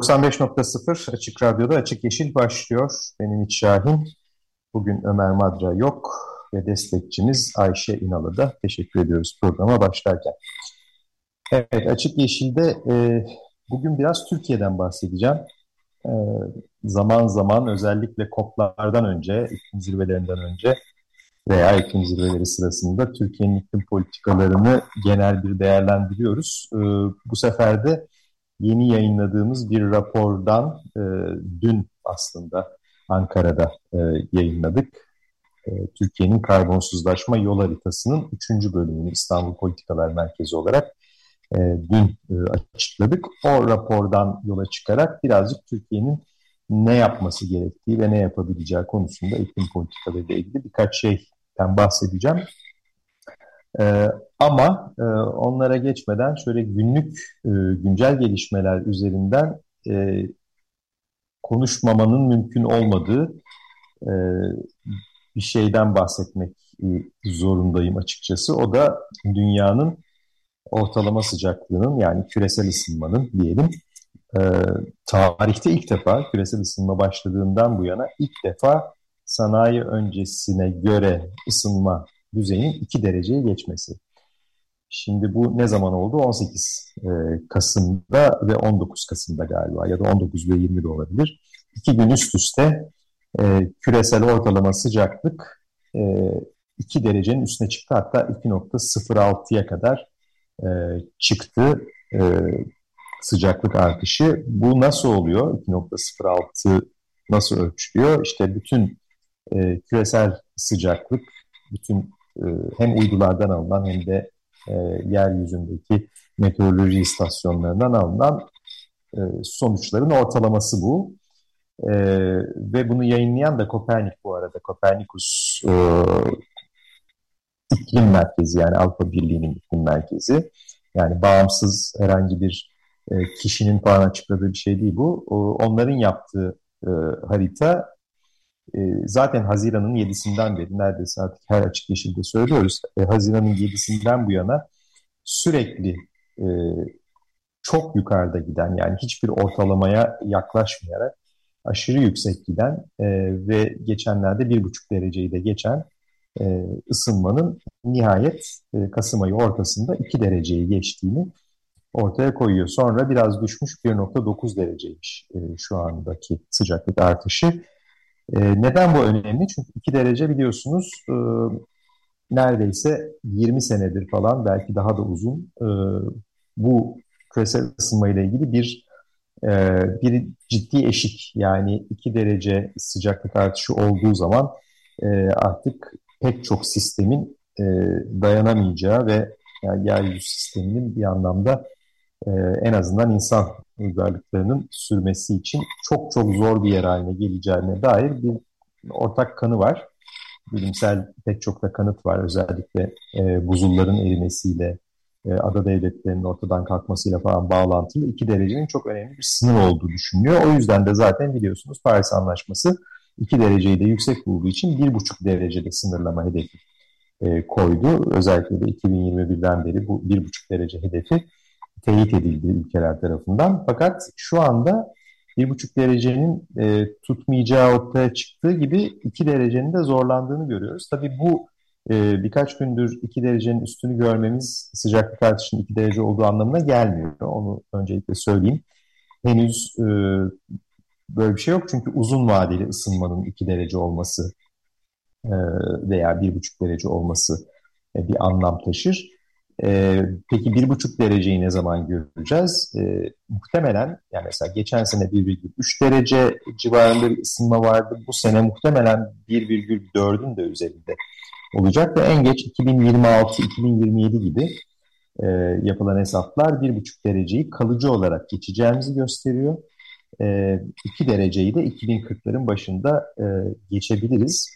95.0 Açık Radyo'da Açık Yeşil başlıyor. Benim İç Şahin. Bugün Ömer Madra yok ve destekçimiz Ayşe İnalı da teşekkür ediyoruz programa başlarken. Evet Açık Yeşil'de e, bugün biraz Türkiye'den bahsedeceğim. E, zaman zaman özellikle COP'lardan önce, iklim zirvelerinden önce veya iklim zirveleri sırasında Türkiye'nin iklim politikalarını genel bir değerlendiriyoruz. E, bu sefer de yeni yayınladığımız bir rapordan e, dün aslında Ankara'da e, yayınladık. E, Türkiye'nin karbonsuzlaşma yol haritasının üçüncü bölümünü İstanbul Politikalar Merkezi olarak e, dün e, açıkladık. O rapordan yola çıkarak birazcık Türkiye'nin ne yapması gerektiği ve ne yapabileceği konusunda iklim politikaları ile ilgili birkaç şeyden bahsedeceğim. E, ama e, onlara geçmeden şöyle günlük e, güncel gelişmeler üzerinden e, konuşmamanın mümkün olmadığı e, bir şeyden bahsetmek e, zorundayım açıkçası. O da dünyanın ortalama sıcaklığının yani küresel ısınmanın diyelim e, tarihte ilk defa küresel ısınma başladığından bu yana ilk defa sanayi öncesine göre ısınma düzeyinin 2 dereceye geçmesi. Şimdi bu ne zaman oldu? 18 e, Kasım'da ve 19 Kasım'da galiba ya da 19 ve 20 de olabilir. İki gün üst üste e, küresel ortalama sıcaklık e, 2 derecenin üstüne çıktı. Hatta 2.06'ya kadar e, çıktı e, sıcaklık artışı. Bu nasıl oluyor? 2.06 nasıl ölçülüyor? İşte bütün e, küresel sıcaklık, bütün e, hem uydulardan alınan hem de e, yeryüzündeki meteoroloji istasyonlarından alınan e, sonuçların ortalaması bu. E, ve bunu yayınlayan da Kopernik bu arada. Kopernikus e, iklim merkezi yani Avrupa Birliği'nin iklim merkezi. Yani bağımsız herhangi bir e, kişinin falan açıkladığı bir şey değil bu. O, onların yaptığı e, harita e, zaten Haziran'ın 7'sinden beri neredeyse artık her açık yeşilde söylüyoruz. E, Haziran'ın 7'sinden bu yana sürekli e, çok yukarıda giden yani hiçbir ortalamaya yaklaşmayarak aşırı yüksek giden e, ve geçenlerde bir buçuk dereceyi de geçen e, ısınmanın nihayet Kasım ayı ortasında 2 dereceyi geçtiğini ortaya koyuyor. Sonra biraz düşmüş 1.9 dereceymiş şu andaki sıcaklık artışı. E, neden bu önemli? Çünkü 2 derece biliyorsunuz e, neredeyse 20 senedir falan belki daha da uzun e, bu küresel ısınma ile ilgili bir e, bir ciddi eşik yani 2 derece sıcaklık artışı olduğu zaman e, artık pek çok sistemin e, dayanamayacağı ve yani yeryüzü sisteminin bir anlamda e, en azından insan uygarlıklarının sürmesi için çok çok zor bir yer haline geleceğine dair bir ortak kanı var. Bilimsel pek çok da kanıt var. Özellikle e, buzulların erimesiyle, e, ada devletlerinin ortadan kalkmasıyla falan bağlantılı iki derecenin çok önemli bir sınır olduğu düşünülüyor. O yüzden de zaten biliyorsunuz Paris Anlaşması iki dereceyi de yüksek bulduğu için bir buçuk derecede sınırlama hedefi e, koydu. Özellikle de 2021'den beri bu bir buçuk derece hedefi teyit edildi ülkeler tarafından. Fakat şu anda bir buçuk derecenin e, tutmayacağı ortaya çıktığı gibi iki derecenin de zorlandığını görüyoruz. Tabii bu e, birkaç gündür iki derecenin üstünü görmemiz sıcaklık artışının iki derece olduğu anlamına gelmiyor. Onu öncelikle söyleyeyim. Henüz e, böyle bir şey yok çünkü uzun vadeli ısınmanın iki derece olması e, veya bir buçuk derece olması e, bir anlam taşır. E, peki bir buçuk dereceyi ne zaman göreceğiz? E, muhtemelen yani mesela geçen sene 1,3 derece civarında bir ısınma vardı. Bu sene muhtemelen 1,4'ün de üzerinde olacak ve en geç 2026-2027 gibi e, yapılan hesaplar bir buçuk dereceyi kalıcı olarak geçeceğimizi gösteriyor. E, iki dereceyi de 2040'ların başında e, geçebiliriz.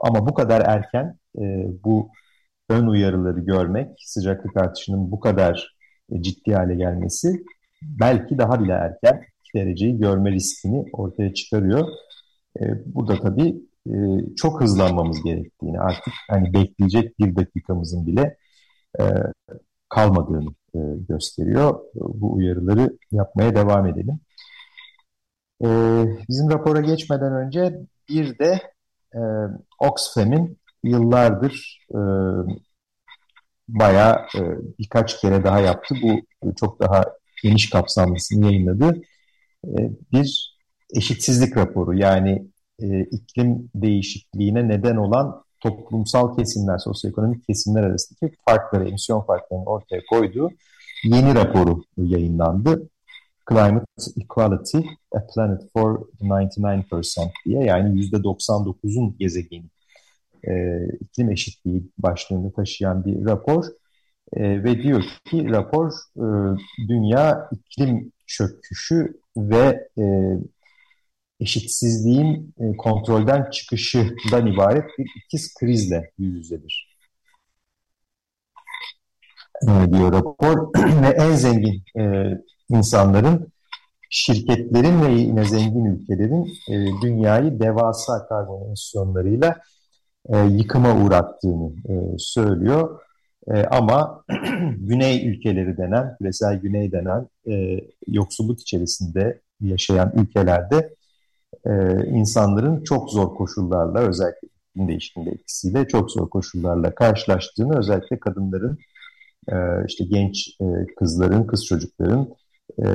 Ama bu kadar erken e, bu ön uyarıları görmek, sıcaklık artışının bu kadar e, ciddi hale gelmesi belki daha bile erken iki dereceyi görme riskini ortaya çıkarıyor. E, bu da tabii e, çok hızlanmamız gerektiğini artık hani bekleyecek bir dakikamızın bile kalmadığını gösteriyor. Bu uyarıları yapmaya devam edelim. Bizim rapora geçmeden önce bir de Oxfam'in yıllardır e, bayağı e, birkaç kere daha yaptı. Bu çok daha geniş kapsamlısını yayınladı. E, bir eşitsizlik raporu yani e, iklim değişikliğine neden olan toplumsal kesimler, sosyoekonomik kesimler arasındaki farkları, emisyon farklarını ortaya koyduğu yeni raporu yayınlandı. Climate Equality, A Planet for 99% diye yani %99'un gezegeni e, iklim eşitliği başlığını taşıyan bir rapor e, ve diyor ki rapor e, dünya iklim çöküşü ve e, eşitsizliğin e, kontrolden çıkışından ibaret bir ikiz krizle yüz yüzedir. E, diyor rapor ve en zengin e, insanların, şirketlerin ve yine zengin ülkelerin e, dünyayı devasa karbon emisyonlarıyla e, yıkıma uğrattığını e, söylüyor. E, ama güney ülkeleri denen, küresel güney denen e, yoksulluk içerisinde yaşayan ülkelerde e, insanların çok zor koşullarla özellikle iklim değişikliğinde etkisiyle çok zor koşullarla karşılaştığını özellikle kadınların e, işte genç e, kızların, kız çocukların e,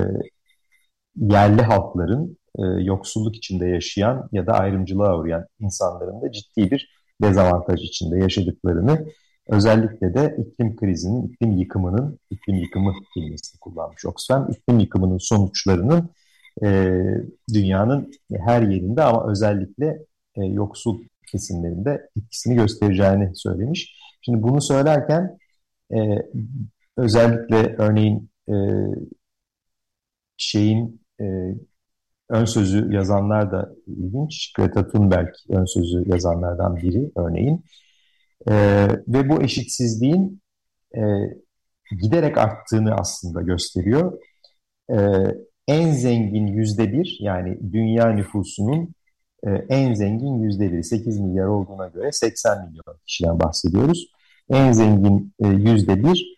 yerli halkların e, yoksulluk içinde yaşayan ya da ayrımcılığa uğrayan insanların da ciddi bir dezavantaj içinde yaşadıklarını özellikle de iklim krizinin, iklim yıkımının, iklim yıkımı kelimesini kullanmış Oxfam, iklim yıkımının sonuçlarının e, dünyanın her yerinde ama özellikle e, yoksul kesimlerinde etkisini göstereceğini söylemiş. Şimdi bunu söylerken e, özellikle örneğin e, şeyin e, ön sözü yazanlar da ilginç. Greta Thunberg ön sözü yazanlardan biri örneğin. E, ve bu eşitsizliğin e, giderek arttığını aslında gösteriyor. E, en zengin yüzde bir yani dünya nüfusunun e, en zengin yüzde biri 8 milyar olduğuna göre 80 milyon kişiden bahsediyoruz. En zengin e, yüzde bir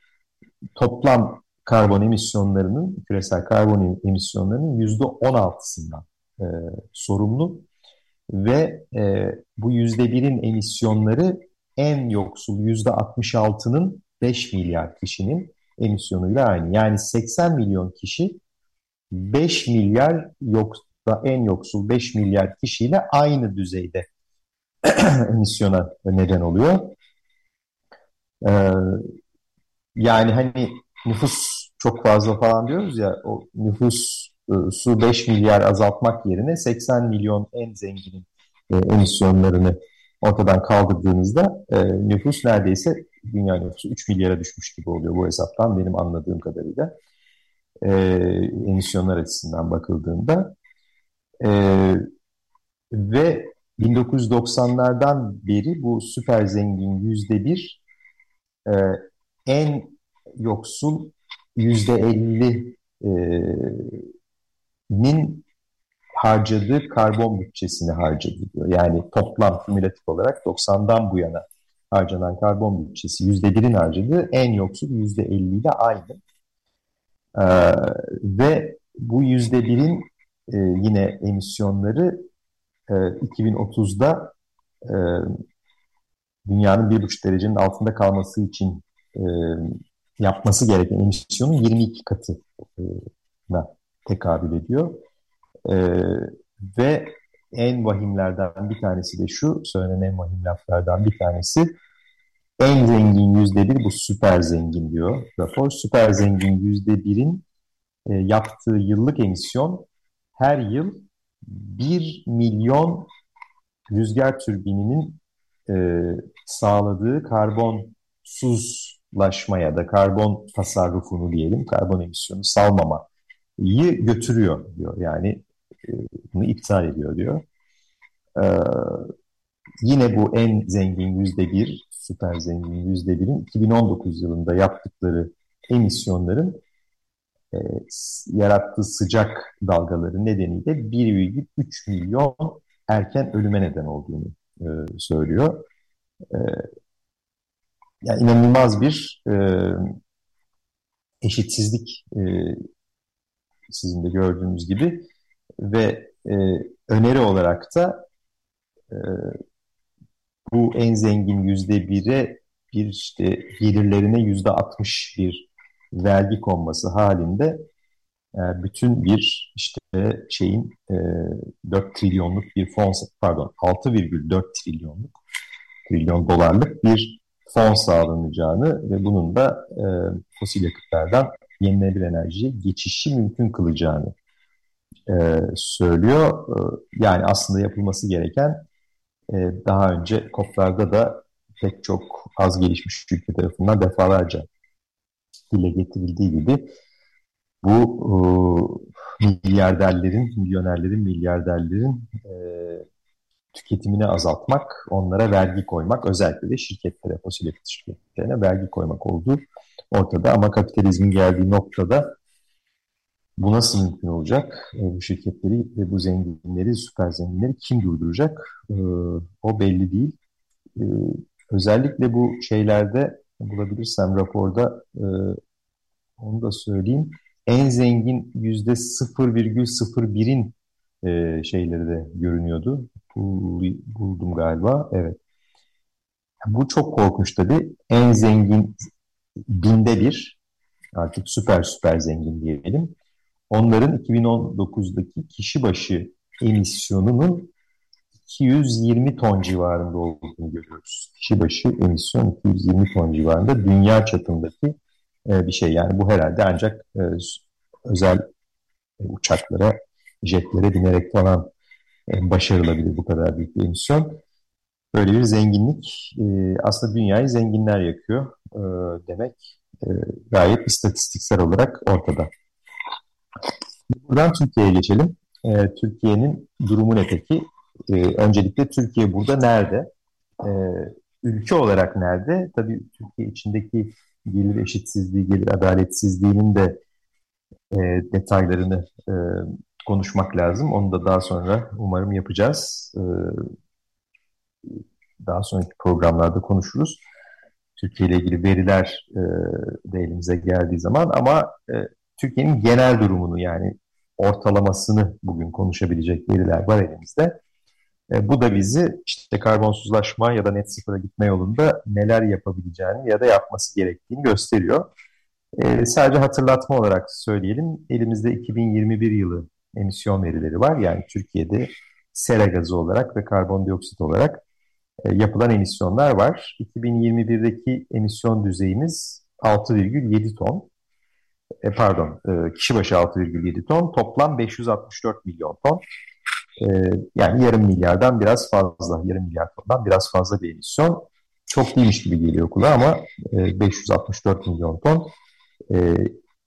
toplam karbon emisyonlarının, küresel karbon emisyonlarının yüzde on altısından e, sorumlu ve e, bu yüzde birin emisyonları en yoksul yüzde altmış altının 5 milyar kişinin emisyonuyla aynı. Yani 80 milyon kişi 5 milyar yoksa en yoksul 5 milyar kişiyle aynı düzeyde emisyona neden oluyor. Ee, yani hani nüfus çok fazla falan diyoruz ya o nüfus e, su 5 milyar azaltmak yerine 80 milyon en zenginin e, emisyonlarını ortadan kaldırdığınızda e, nüfus neredeyse dünya nüfusu 3 milyara düşmüş gibi oluyor bu hesaptan benim anladığım kadarıyla e, emisyonlar açısından bakıldığında. E, ve 1990'lardan beri bu süper zengin yüzde bir e, en yoksul yüzde elli'nin harcadığı karbon bütçesini harcadı diyor. Yani toplam kümülatif olarak 90'dan bu yana harcanan karbon bütçesi yüzde birin harcadığı en yoksul yüzde elli ile aynı. Ee, ve bu yüzde birin e, yine emisyonları e, 2030'da e, dünyanın bir buçuk derecenin altında kalması için e, yapması gereken emisyonun 22 katına tekabül ediyor. E, ve en vahimlerden bir tanesi de şu, söylenen en vahim laflardan bir tanesi en zengin yüzde bir bu süper zengin diyor rapor. Süper zengin yüzde birin e, yaptığı yıllık emisyon her yıl 1 milyon rüzgar türbininin e, sağladığı karbonsuz ya da karbon tasarrufunu diyelim, karbon emisyonu salmamayı götürüyor diyor. Yani e, bunu iptal ediyor diyor. E, yine bu en zengin yüzde bir, süper zengin yüzde birin 2019 yılında yaptıkları emisyonların e, yarattığı sıcak dalgaları nedeniyle 1,3 milyon erken ölüme neden olduğunu e, söylüyor. E, yani inanılmaz bir e, eşitsizlik e, sizin de gördüğünüz gibi. Ve e, öneri olarak da e, bu en zengin yüzde bire bir işte gelirlerine yüzde altmış bir vergi konması halinde e, bütün bir işte şeyin e, 4 trilyonluk bir fon pardon 6,4 trilyonluk trilyon dolarlık bir fon sağlanacağını ve bunun da e, fosil yakıtlardan yenilenebilir enerjiye geçişi mümkün kılacağını e, söylüyor. E, yani aslında yapılması gereken e, daha önce COP'larda da pek çok az gelişmiş ülke tarafından defalarca dile getirildiği gibi bu e, milyarderlerin, milyonerlerin, milyarderlerin e, tüketimini azaltmak, onlara vergi koymak, özellikle de şirketlere, fosil yakıt şirketlerine vergi koymak olduğu ortada. Ama kapitalizmin geldiği noktada bu nasıl mümkün olacak? E, bu şirketleri ve bu zenginleri, süper zenginleri kim durduracak? E, o belli değil. E, özellikle bu şeylerde bulabilirsem raporda e, onu da söyleyeyim. En zengin yüzde 0,01'in e, şeyleri de görünüyordu. Buldum galiba. Evet. Bu çok korkunç tabii. En zengin binde bir artık süper süper zengin diyelim. Onların 2019'daki kişi başı emisyonunun 220 ton civarında olduğunu görüyoruz. Kişi başı emisyon 220 ton civarında dünya çapındaki e, bir şey. Yani bu herhalde ancak e, özel e, uçaklara, jetlere binerek falan başarılabilir bu kadar büyük bir emisyon. Böyle bir zenginlik e, aslında dünyayı zenginler yakıyor e, demek e, gayet istatistiksel olarak ortada. Buradan Türkiye'ye geçelim. Türkiye'nin durumu ne peki? Öncelikle Türkiye burada nerede? Ülke olarak nerede? Tabii Türkiye içindeki gelir eşitsizliği, gelir adaletsizliğinin de detaylarını konuşmak lazım. Onu da daha sonra umarım yapacağız. E, daha sonraki programlarda konuşuruz. Türkiye ile ilgili veriler e, de elimize geldiği zaman ama e, Türkiye'nin genel durumunu yani ortalamasını bugün konuşabilecek veriler var elimizde. E, bu da bizi işte karbonsuzlaşma ya da net sıfıra gitme yolunda neler yapabileceğini ya da yapması gerektiğini gösteriyor. E, sadece hatırlatma olarak söyleyelim. Elimizde 2021 yılı emisyon verileri var. Yani Türkiye'de sera gazı olarak ve karbondioksit olarak e, yapılan emisyonlar var. 2021'deki emisyon düzeyimiz 6,7 ton. E, pardon, e, kişi başı 6,7 ton. Toplam 564 milyon ton. Yani yarım milyardan biraz fazla, yarım milyar tondan biraz fazla bir emisyon. Çok değilmiş gibi geliyor kulağa ama e, 564 milyon ton.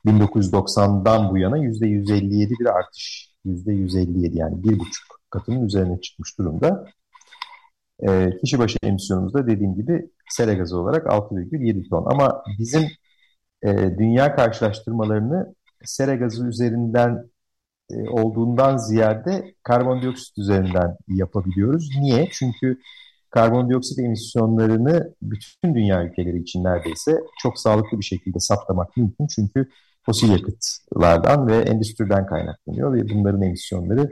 1990'dan bu yana %157 bir artış. %157 yani bir buçuk katının üzerine çıkmış durumda. E, kişi başı emisyonumuzda dediğim gibi sera gazı olarak 6,7 ton. Ama bizim e, dünya karşılaştırmalarını sera gazı üzerinden e, olduğundan ziyade karbondioksit üzerinden yapabiliyoruz. Niye? Çünkü karbondioksit emisyonlarını bütün dünya ülkeleri için neredeyse çok sağlıklı bir şekilde saptamak mümkün. Çünkü fosil yakıtlardan ve endüstriden kaynaklanıyor ve bunların emisyonları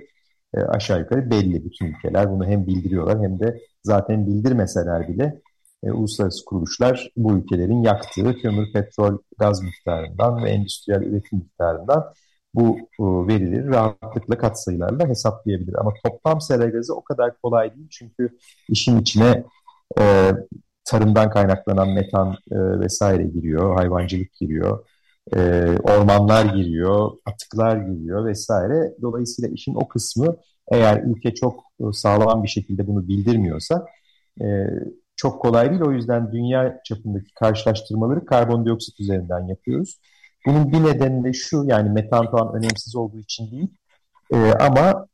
e, aşağı yukarı belli. Bütün ülkeler bunu hem bildiriyorlar hem de zaten bildirmeseler bile e, uluslararası kuruluşlar bu ülkelerin yaktığı kömür, petrol, gaz miktarından ve endüstriyel üretim miktarından bu e, verileri rahatlıkla katsayılarla hesaplayabilir. Ama toplam sera gazı o kadar kolay değil çünkü işin içine e, tarımdan kaynaklanan metan e, vesaire giriyor, hayvancılık giriyor, e, ormanlar giriyor, atıklar giriyor vesaire. Dolayısıyla işin o kısmı eğer ülke çok e, sağlam bir şekilde bunu bildirmiyorsa e, çok kolay değil. O yüzden dünya çapındaki karşılaştırmaları karbondioksit üzerinden yapıyoruz. Bunun bir nedeni de şu yani metan falan önemsiz olduğu için değil. E, ama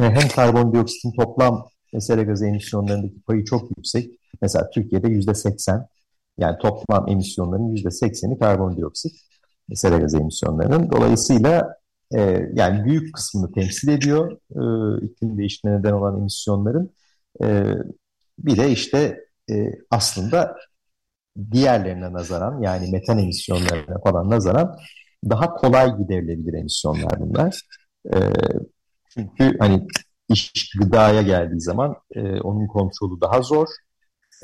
e, hem karbondioksitin toplam sera gazı emisyonlarındaki payı çok yüksek. Mesela Türkiye'de yüzde seksen yani toplam emisyonların yüzde sekseni karbondioksit sera gazı emisyonlarının. Dolayısıyla e, yani büyük kısmını temsil ediyor e, iklim değişikliğine neden olan emisyonların. E, bir de işte e, aslında diğerlerine nazaran yani metan emisyonlarına falan nazaran daha kolay giderilebilir emisyonlar bunlar. E, çünkü hani iş gıdaya geldiği zaman e, onun kontrolü daha zor.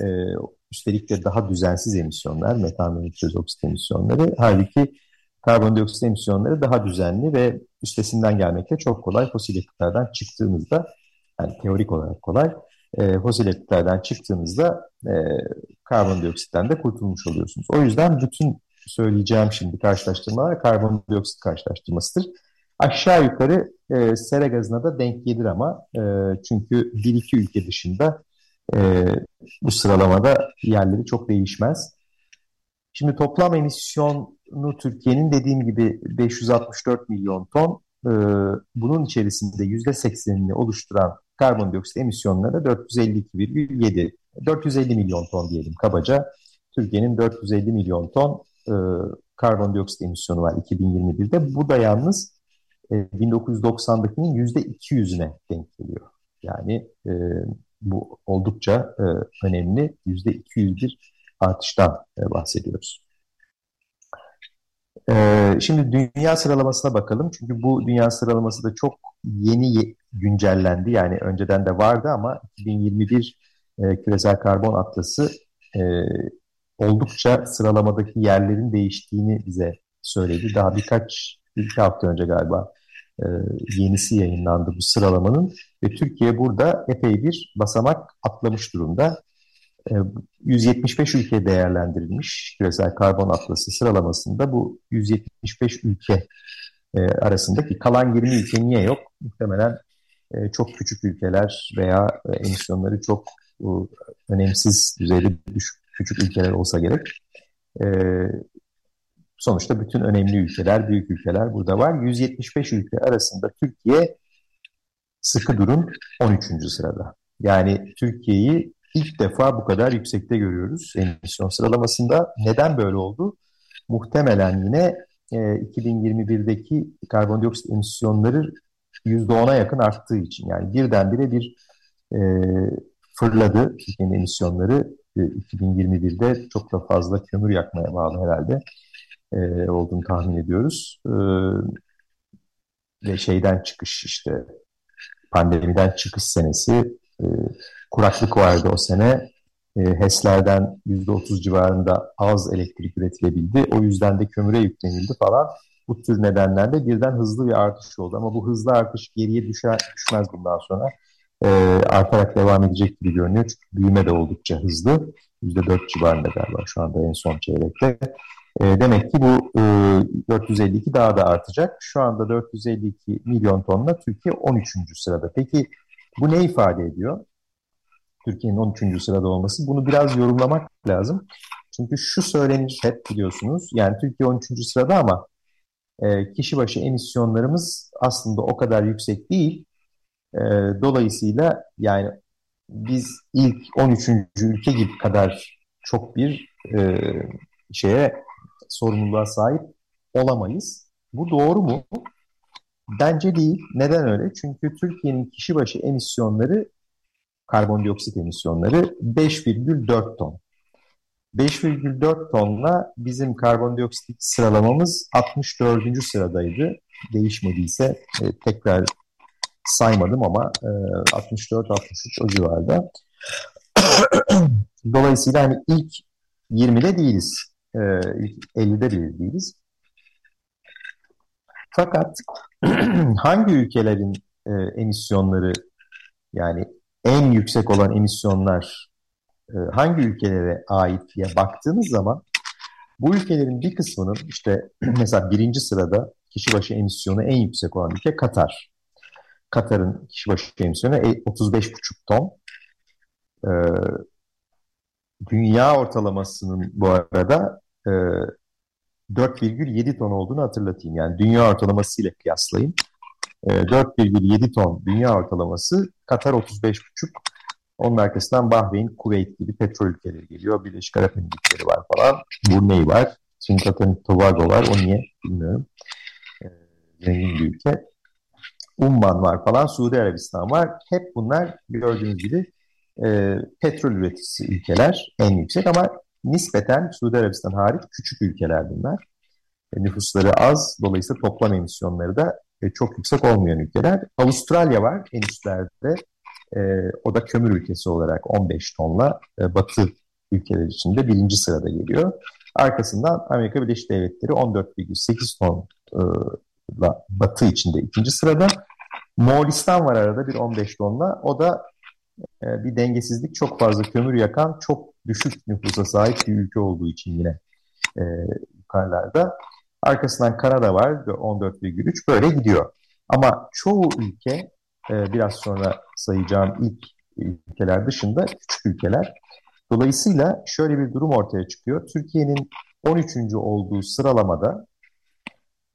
E, üstelik de daha düzensiz emisyonlar, metan ve nitroz emisyonları. Halbuki karbondioksit emisyonları daha düzenli ve üstesinden gelmekte çok kolay. Fosil yakıtlardan çıktığımızda, yani teorik olarak kolay, e, fosil yakıtlardan çıktığınızda e, karbondioksitten de kurtulmuş oluyorsunuz. O yüzden bütün söyleyeceğim şimdi karşılaştırmalar karbondioksit karşılaştırmasıdır. Aşağı yukarı e, sera gazına da denk gelir ama e, çünkü bir iki ülke dışında e, bu sıralamada yerleri çok değişmez. Şimdi toplam emisyonu Türkiye'nin dediğim gibi 564 milyon ton. E, bunun içerisinde %80'ini oluşturan karbondioksit emisyonları 452,7 450 milyon ton diyelim kabaca. Türkiye'nin 450 milyon ton e, karbondioksit emisyonu var 2021'de. Bu da yalnız e, 1990'dakinin %200'üne denk geliyor. Yani e, bu oldukça e, önemli %200 bir artıştan e, bahsediyoruz. E, şimdi dünya sıralamasına bakalım. Çünkü bu dünya sıralaması da çok yeni güncellendi. Yani önceden de vardı ama 2021 e, küresel karbon atlası e, oldukça sıralamadaki yerlerin değiştiğini bize söyledi. Daha birkaç, iki hafta önce galiba e, yenisi yayınlandı bu sıralamanın ve Türkiye burada epey bir basamak atlamış durumda. E, 175 ülke değerlendirilmiş küresel karbon atlası sıralamasında bu 175 ülke e, arasındaki kalan 20 ülke niye yok? Muhtemelen e, çok küçük ülkeler veya e, emisyonları çok e, önemsiz düzeyde düşük küçük ülkeler olsa gerek. E, sonuçta bütün önemli ülkeler, büyük ülkeler burada var. 175 ülke arasında Türkiye sıkı durum 13. sırada. Yani Türkiye'yi ilk defa bu kadar yüksekte görüyoruz emisyon sıralamasında. Neden böyle oldu? Muhtemelen yine e, 2021'deki karbondioksit emisyonları %10'a yakın arttığı için. Yani birdenbire bir e, fırladı Türkiye'nin emisyonları e, 2021'de çok da fazla kömür yakmaya bağlı herhalde e, olduğunu tahmin ediyoruz. E, ve şeyden çıkış işte pandemiden çıkış senesi e, kuraklık vardı o sene. E, HES'lerden %30 civarında az elektrik üretilebildi. O yüzden de kömüre yüklenildi falan. Bu tür nedenlerle birden hızlı bir artış oldu. Ama bu hızlı artış geriye düşer, düşmez bundan sonra. E, artarak devam edecek gibi görünüyor. Çünkü büyüme de oldukça hızlı. %4 civarında galiba şu anda en son çeyrekte. E, demek ki bu e, 452 daha da artacak. Şu anda 452 milyon tonla Türkiye 13. sırada. Peki bu ne ifade ediyor? Türkiye'nin 13. sırada olması. Bunu biraz yorumlamak lazım. Çünkü şu söylenir hep biliyorsunuz. Yani Türkiye 13. sırada ama e, kişi başı emisyonlarımız aslında o kadar yüksek değil. E, dolayısıyla yani biz ilk 13. ülke gibi kadar çok bir e, şeye sorumluluğa sahip olamayız. Bu doğru mu? Bence değil. Neden öyle? Çünkü Türkiye'nin kişi başı emisyonları, karbondioksit emisyonları 5,4 ton. 5,4 tonla bizim karbondioksit sıralamamız 64. sıradaydı. Değişmediyse e, tekrar saymadım ama e, 64-63 o civarda. Dolayısıyla hani ilk 20'de değiliz. E, ilk 50'de bile. Fakat hangi ülkelerin e, emisyonları yani en yüksek olan emisyonlar e, hangi ülkelere ait diye baktığınız zaman bu ülkelerin bir kısmının işte mesela birinci sırada kişi başı emisyonu en yüksek olan ülke Katar. Katar'ın kişi başı emisyonu 35,5 ton. Ee, dünya ortalamasının bu arada e, 4,7 ton olduğunu hatırlatayım. Yani dünya ortalaması ile kıyaslayın. E, 4,7 ton dünya ortalaması Katar 35,5 onun arkasından Bahreyn, Kuveyt gibi petrol ülkeleri geliyor. Birleşik Arap Emirlikleri var falan. Brunei var. Trinidad Tobago var. O niye bilmiyorum. E, zengin bir ülke. Umman var falan. Suudi Arabistan var. Hep bunlar gördüğünüz gibi e, petrol üreticisi ülkeler en yüksek ama nispeten Suudi Arabistan hariç küçük ülkeler bunlar. E, nüfusları az. Dolayısıyla toplam emisyonları da e, çok yüksek olmayan ülkeler. Avustralya var en üstlerde. E, o da kömür ülkesi olarak 15 tonla e, batı ülkeler içinde birinci sırada geliyor. Arkasından Amerika Birleşik Devletleri 14,8 tonla batı içinde ikinci sırada. Moğolistan var arada bir 15 tonla. O da e, bir dengesizlik çok fazla kömür yakan çok düşük nüfusa sahip bir ülke olduğu için yine e, yukarılarda. Arkasından Kanada var 14,3 böyle gidiyor. Ama çoğu ülke e, biraz sonra sayacağım ilk ülkeler dışında küçük ülkeler. Dolayısıyla şöyle bir durum ortaya çıkıyor. Türkiye'nin 13. olduğu sıralamada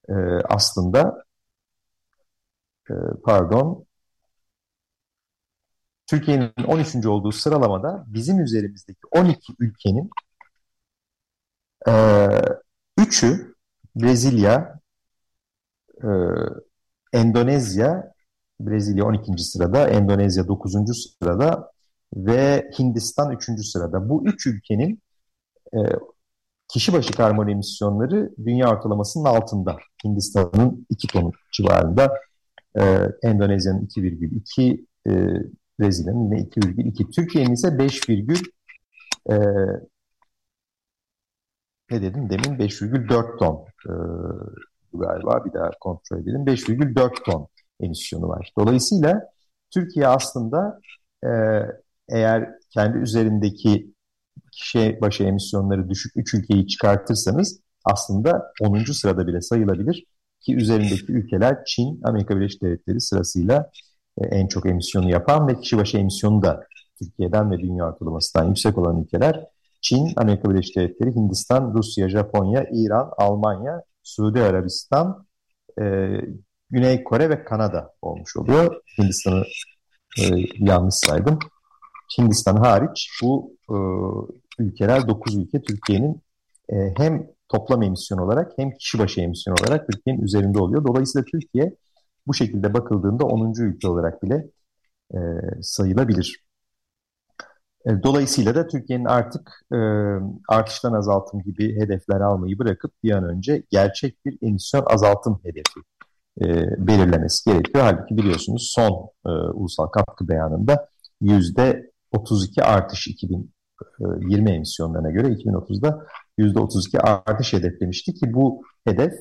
e, aslında e, pardon Türkiye'nin 13. olduğu sıralamada bizim üzerimizdeki 12 ülkenin e, 3'ü Brezilya, e, Endonezya, Brezilya 12. sırada, Endonezya 9. sırada ve Hindistan 3. sırada. Bu üç ülkenin e, kişi başı karbon emisyonları dünya ortalamasının altında. Hindistan'ın 2 ton civarında, e, Endonezya'nın 2,2, e, Brezilya'nın yine 2,2. Türkiye'nin ise 5, e, ne dedim demin 5,4 ton e, galiba bir daha kontrol edelim. 5,4 ton emisyonu var. Dolayısıyla Türkiye aslında e, eğer kendi üzerindeki kişi başı emisyonları düşük 3 ülkeyi çıkartırsanız aslında 10. sırada bile sayılabilir ki üzerindeki ülkeler Çin, Amerika Birleşik Devletleri sırasıyla en çok emisyonu yapan ve kişi başı emisyonu da Türkiye'den ve dünya ortalamasından yüksek olan ülkeler Çin, Amerika Birleşik Devletleri, Hindistan, Rusya, Japonya, İran, Almanya, Suudi Arabistan, e, Güney Kore ve Kanada olmuş oluyor. Hindistan'ı e, yanlış saydım. Hindistan hariç bu e, ülkeler 9 ülke Türkiye'nin e, hem toplam emisyon olarak hem kişi başı emisyon olarak Türkiye'nin üzerinde oluyor. Dolayısıyla Türkiye bu şekilde bakıldığında 10. ülke olarak bile e, sayılabilir. E, dolayısıyla da Türkiye'nin artık e, artıştan azaltım gibi hedefler almayı bırakıp bir an önce gerçek bir emisyon azaltım hedefi e, belirlemesi gerekiyor. Halbuki biliyorsunuz son e, ulusal katkı beyanında yüzde 32 artış 2020 emisyonlarına göre 2030'da yüzde 32 artış hedeflemişti ki bu hedef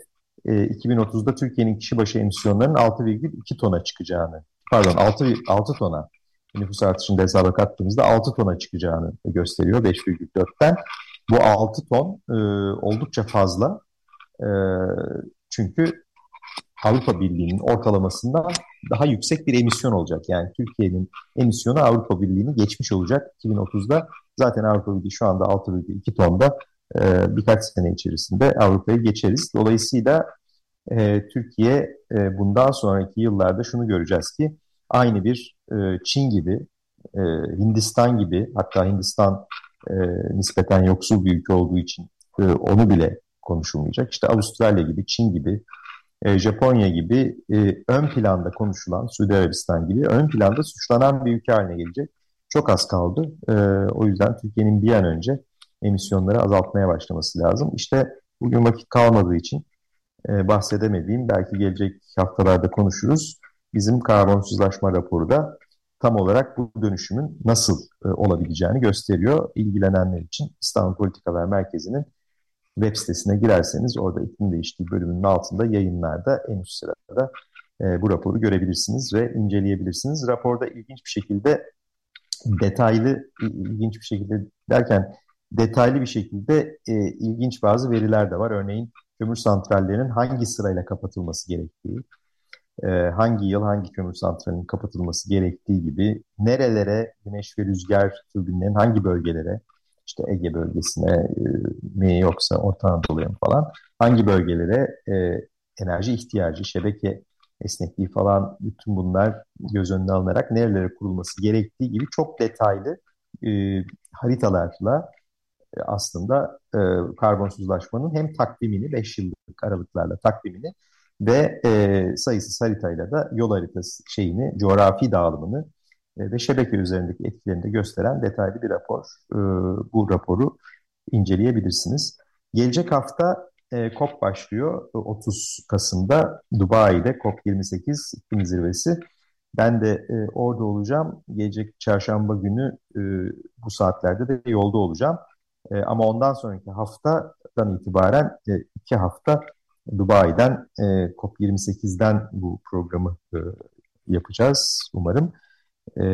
e, 2030'da Türkiye'nin kişi başı emisyonlarının 6,2 tona çıkacağını pardon 6, 6 tona nüfus artışını hesaba kattığımızda 6 tona çıkacağını gösteriyor 5,4'ten. Bu 6 ton e, oldukça fazla. E, çünkü Avrupa Birliği'nin ortalamasından daha yüksek bir emisyon olacak. Yani Türkiye'nin emisyonu Avrupa Birliği'ni geçmiş olacak 2030'da. Zaten Avrupa Birliği şu anda 6,2 tonda e, birkaç sene içerisinde Avrupa'yı geçeriz. Dolayısıyla e, Türkiye e, bundan sonraki yıllarda şunu göreceğiz ki aynı bir e, Çin gibi, e, Hindistan gibi hatta Hindistan e, nispeten yoksul bir ülke olduğu için e, onu bile konuşulmayacak. İşte Avustralya gibi, Çin gibi, e, Japonya gibi e, ön planda konuşulan, Suudi Arabistan gibi ön planda suçlanan bir ülke haline gelecek. Çok az kaldı. E, o yüzden Türkiye'nin bir an önce emisyonları azaltmaya başlaması lazım. İşte bugün vakit kalmadığı için e, bahsedemediğim, belki gelecek haftalarda konuşuruz. Bizim karbonsuzlaşma raporu da tam olarak bu dönüşümün nasıl e, olabileceğini gösteriyor. İlgilenenler için İstanbul Politikalar Merkezi'nin web sitesine girerseniz orada iklim değiştiği bölümünün altında yayınlarda en üst sırada e, bu raporu görebilirsiniz ve inceleyebilirsiniz. Raporda ilginç bir şekilde detaylı, ilginç bir şekilde derken detaylı bir şekilde e, ilginç bazı veriler de var. Örneğin kömür santrallerinin hangi sırayla kapatılması gerektiği, e, hangi yıl hangi kömür santralinin kapatılması gerektiği gibi nerelere güneş ve rüzgar türbinlerin hangi bölgelere işte Ege bölgesine e, mi yoksa Orta Anadolu'ya mı falan hangi bölgelere e, enerji ihtiyacı, şebeke esnekliği falan bütün bunlar göz önüne alınarak nerelere kurulması gerektiği gibi çok detaylı e, haritalarla aslında e, karbonsuzlaşmanın hem takvimini 5 yıllık aralıklarla takvimini ve e, sayısız haritayla da yol haritası şeyini, coğrafi dağılımını e, ve şebeke üzerindeki etkilerini de gösteren detaylı bir rapor. E, bu raporu inceleyebilirsiniz. Gelecek hafta e, COP başlıyor 30 Kasım'da Dubai'de COP28 iklim zirvesi. Ben de e, orada olacağım. Gelecek çarşamba günü e, bu saatlerde de yolda olacağım. E, ama ondan sonraki haftadan itibaren e, iki hafta Dubai'den e, COP28'den bu programı e, yapacağız umarım. E,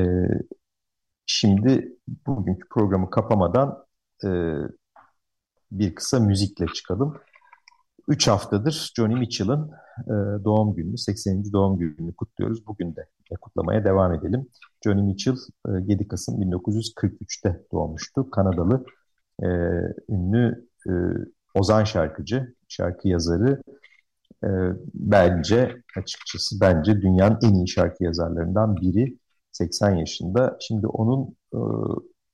şimdi bugünkü programı kapamadan e, bir kısa müzikle çıkalım. Üç haftadır Johnny Mitchell'ın e, doğum gününü, 80. doğum gününü kutluyoruz. Bugün de kutlamaya devam edelim. Johnny Mitchell e, 7 Kasım 1943'te doğmuştu. Kanadalı e, ünlü e, ozan şarkıcı, şarkı yazarı. E, bence açıkçası bence dünyanın en iyi şarkı yazarlarından biri. 80 yaşında. Şimdi onun e,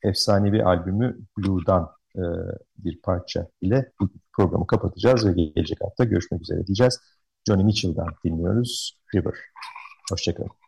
efsanevi albümü Blue'dan e, bir parça ile bu programı kapatacağız ve gelecek hafta görüşmek üzere diyeceğiz. Johnny Mitchell'dan dinliyoruz. River. Hoşçakalın.